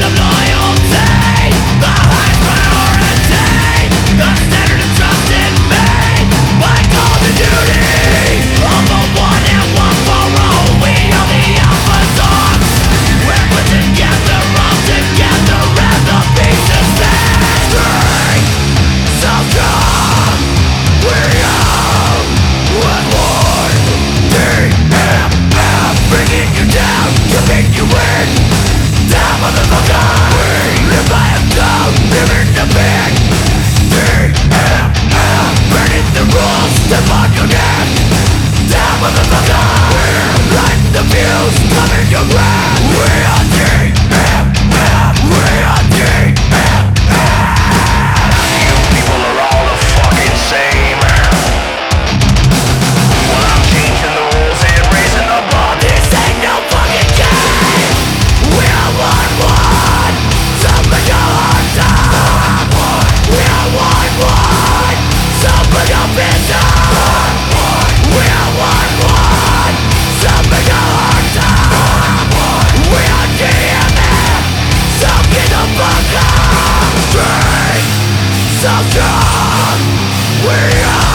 love, love. of God We are